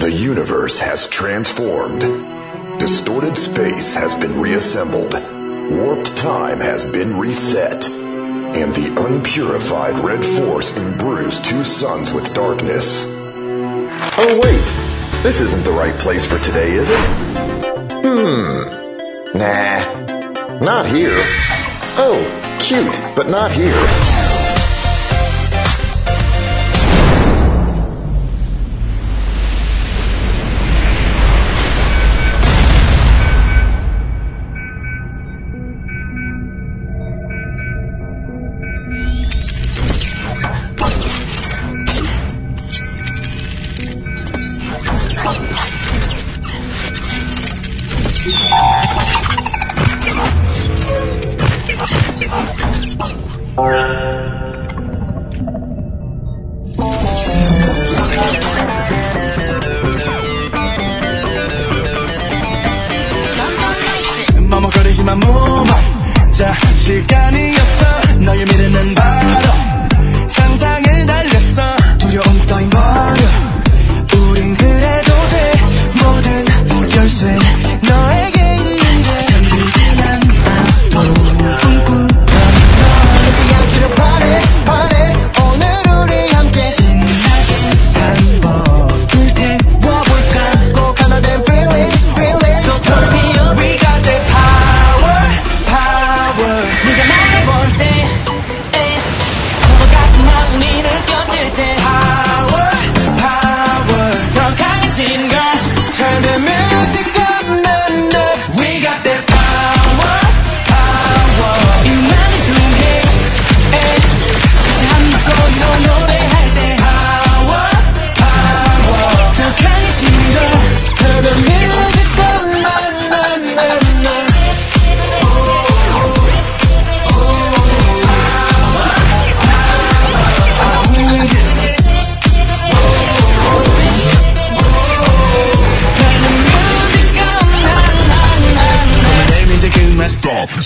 The universe has transformed. Distorted space has been reassembled. Warped time has been reset. And the unpurified red force imbrues two suns with darkness. Oh, wait! This isn't the right place for today, is it? Hmm. Nah. Not here. Oh, cute, but not here. 뭐 시간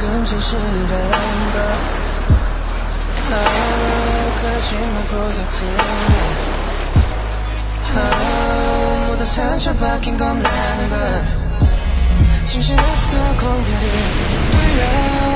가끔 진실이란 걸 나의 거짓말보다 큰일 모두 상처받긴 겁나는 걸 진실했어 공개를 돌려